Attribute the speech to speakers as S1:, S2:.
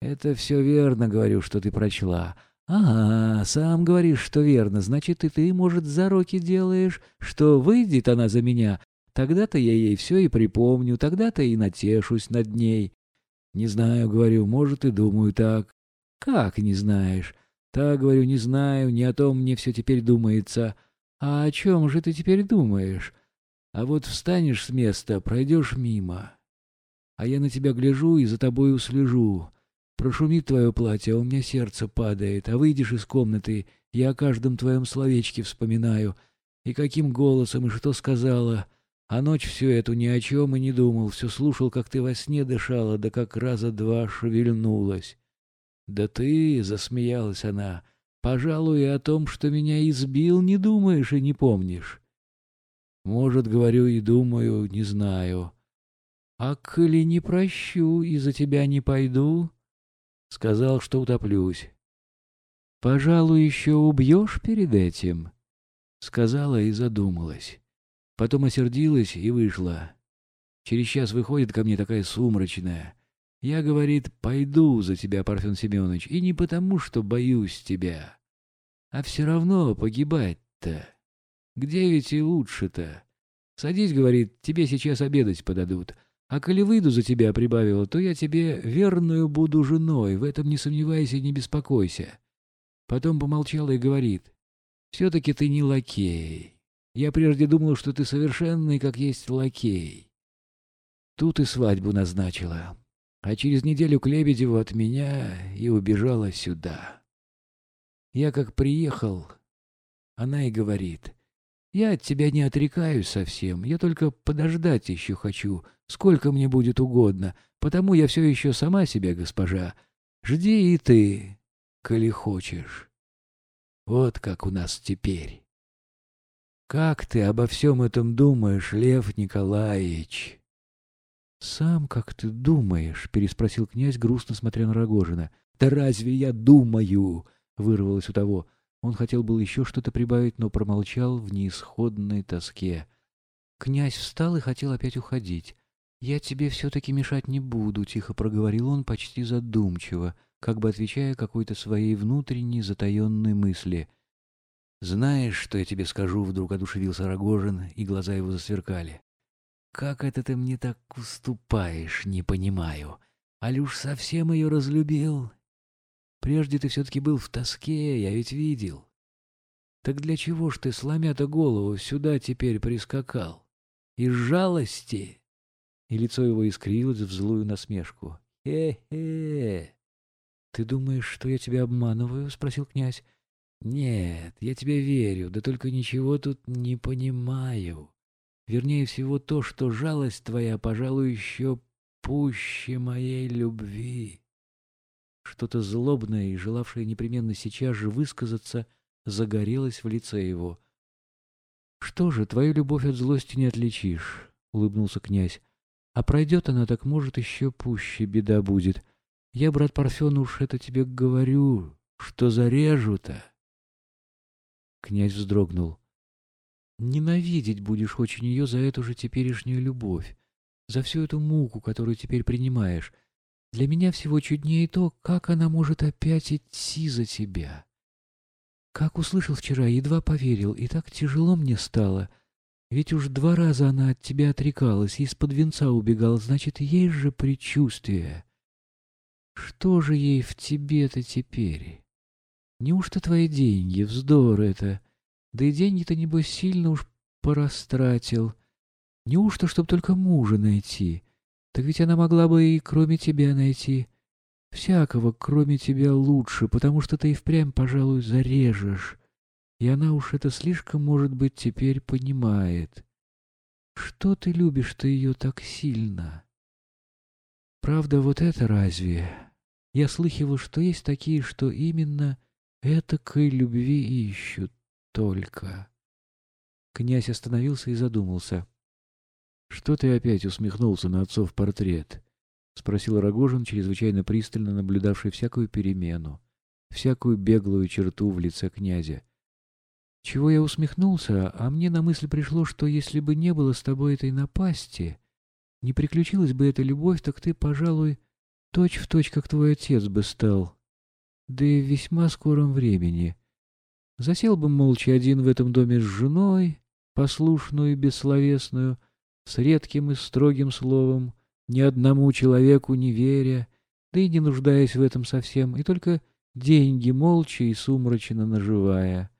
S1: Это все верно, говорю, что ты прочла. Ага, сам говоришь, что верно. Значит, и ты, может, зароки делаешь, что выйдет она за меня. Тогда-то я ей все и припомню, тогда-то и натешусь над ней. Не знаю, говорю, может, и думаю так. Как не знаешь? Так, говорю, не знаю, не о том мне все теперь думается. А о чем же ты теперь думаешь? А вот встанешь с места, пройдешь мимо. А я на тебя гляжу и за тобой услежу. Прошумит твое платье, а у меня сердце падает, а выйдешь из комнаты, я о каждом твоем словечке вспоминаю. И каким голосом, и что сказала. А ночь всю эту ни о чем и не думал, все слушал, как ты во сне дышала, да как раза два шевельнулась. «Да ты», — засмеялась она, — «пожалуй, о том, что меня избил, не думаешь и не помнишь». «Может, говорю и думаю, не знаю». «А коли не прощу и за тебя не пойду?» Сказал, что утоплюсь. «Пожалуй, еще убьешь перед этим?» Сказала и задумалась. Потом осердилась и вышла. Через час выходит ко мне такая сумрачная. Я, говорит, пойду за тебя, Парфен Семенович, и не потому, что боюсь тебя. А все равно погибать-то. Где ведь и лучше-то? Садись, говорит, тебе сейчас обедать подадут. А коли выйду за тебя, прибавила, то я тебе верную буду женой, в этом не сомневайся и не беспокойся. Потом помолчала и говорит, все-таки ты не лакей. Я прежде думал, что ты совершенный, как есть лакей. Тут и свадьбу назначила а через неделю к Лебедеву от меня и убежала сюда. Я как приехал, она и говорит, «Я от тебя не отрекаюсь совсем, я только подождать еще хочу, сколько мне будет угодно, потому я все еще сама себя, госпожа. Жди и ты, коли хочешь. Вот как у нас теперь». «Как ты обо всем этом думаешь, Лев Николаевич?» «Сам как ты думаешь?» — переспросил князь, грустно смотря на Рогожина. «Да разве я думаю?» — вырвалось у того. Он хотел был еще что-то прибавить, но промолчал в неисходной тоске. Князь встал и хотел опять уходить. «Я тебе все-таки мешать не буду», — тихо проговорил он почти задумчиво, как бы отвечая какой-то своей внутренней затаенной мысли. «Знаешь, что я тебе скажу?» — вдруг одушевился Рогожин, и глаза его засверкали. Как это ты мне так уступаешь, не понимаю. Алюш совсем ее разлюбил. Прежде ты все-таки был в тоске, я ведь видел. Так для чего ж ты, сломя-то голову, сюда теперь прискакал? Из жалости?» И лицо его искрилось в злую насмешку. «Хе-хе! Ты думаешь, что я тебя обманываю?» — спросил князь. «Нет, я тебе верю, да только ничего тут не понимаю. Вернее всего то, что жалость твоя, пожалуй, еще пуще моей любви. Что-то злобное и желавшее непременно сейчас же высказаться загорелось в лице его. — Что же, твою любовь от злости не отличишь, — улыбнулся князь. — А пройдет она, так может еще пуще беда будет. Я, брат Парфен, уж это тебе говорю, что зарежу-то. Князь вздрогнул. Ненавидеть будешь очень ее за эту же теперешнюю любовь, за всю эту муку, которую теперь принимаешь. Для меня всего чуднее то, как она может опять идти за тебя. Как услышал вчера, едва поверил, и так тяжело мне стало. Ведь уж два раза она от тебя отрекалась и из-под венца убегала, значит, есть же предчувствие. Что же ей в тебе-то теперь? Неужто твои деньги, вздор это? Да и деньги-то, небось, сильно уж порастратил. Неужто, чтоб только мужа найти? Так ведь она могла бы и кроме тебя найти. Всякого, кроме тебя, лучше, потому что ты и впрямь, пожалуй, зарежешь. И она уж это слишком, может быть, теперь понимает. Что ты любишь-то ее так сильно? Правда, вот это разве? Я слыхивал, что есть такие, что именно этакой любви ищут только. Князь остановился и задумался. — Что ты опять усмехнулся на отцов портрет? — спросил Рогожин, чрезвычайно пристально наблюдавший всякую перемену, всякую беглую черту в лице князя. — Чего я усмехнулся, а мне на мысль пришло, что если бы не было с тобой этой напасти, не приключилась бы эта любовь, так ты, пожалуй, точь в точь, как твой отец бы стал, да и в весьма скором времени. Засел бы молча один в этом доме с женой, послушную и бессловесную, с редким и строгим словом, ни одному человеку не веря, да и не нуждаясь в этом совсем, и только деньги молча и сумрачно наживая.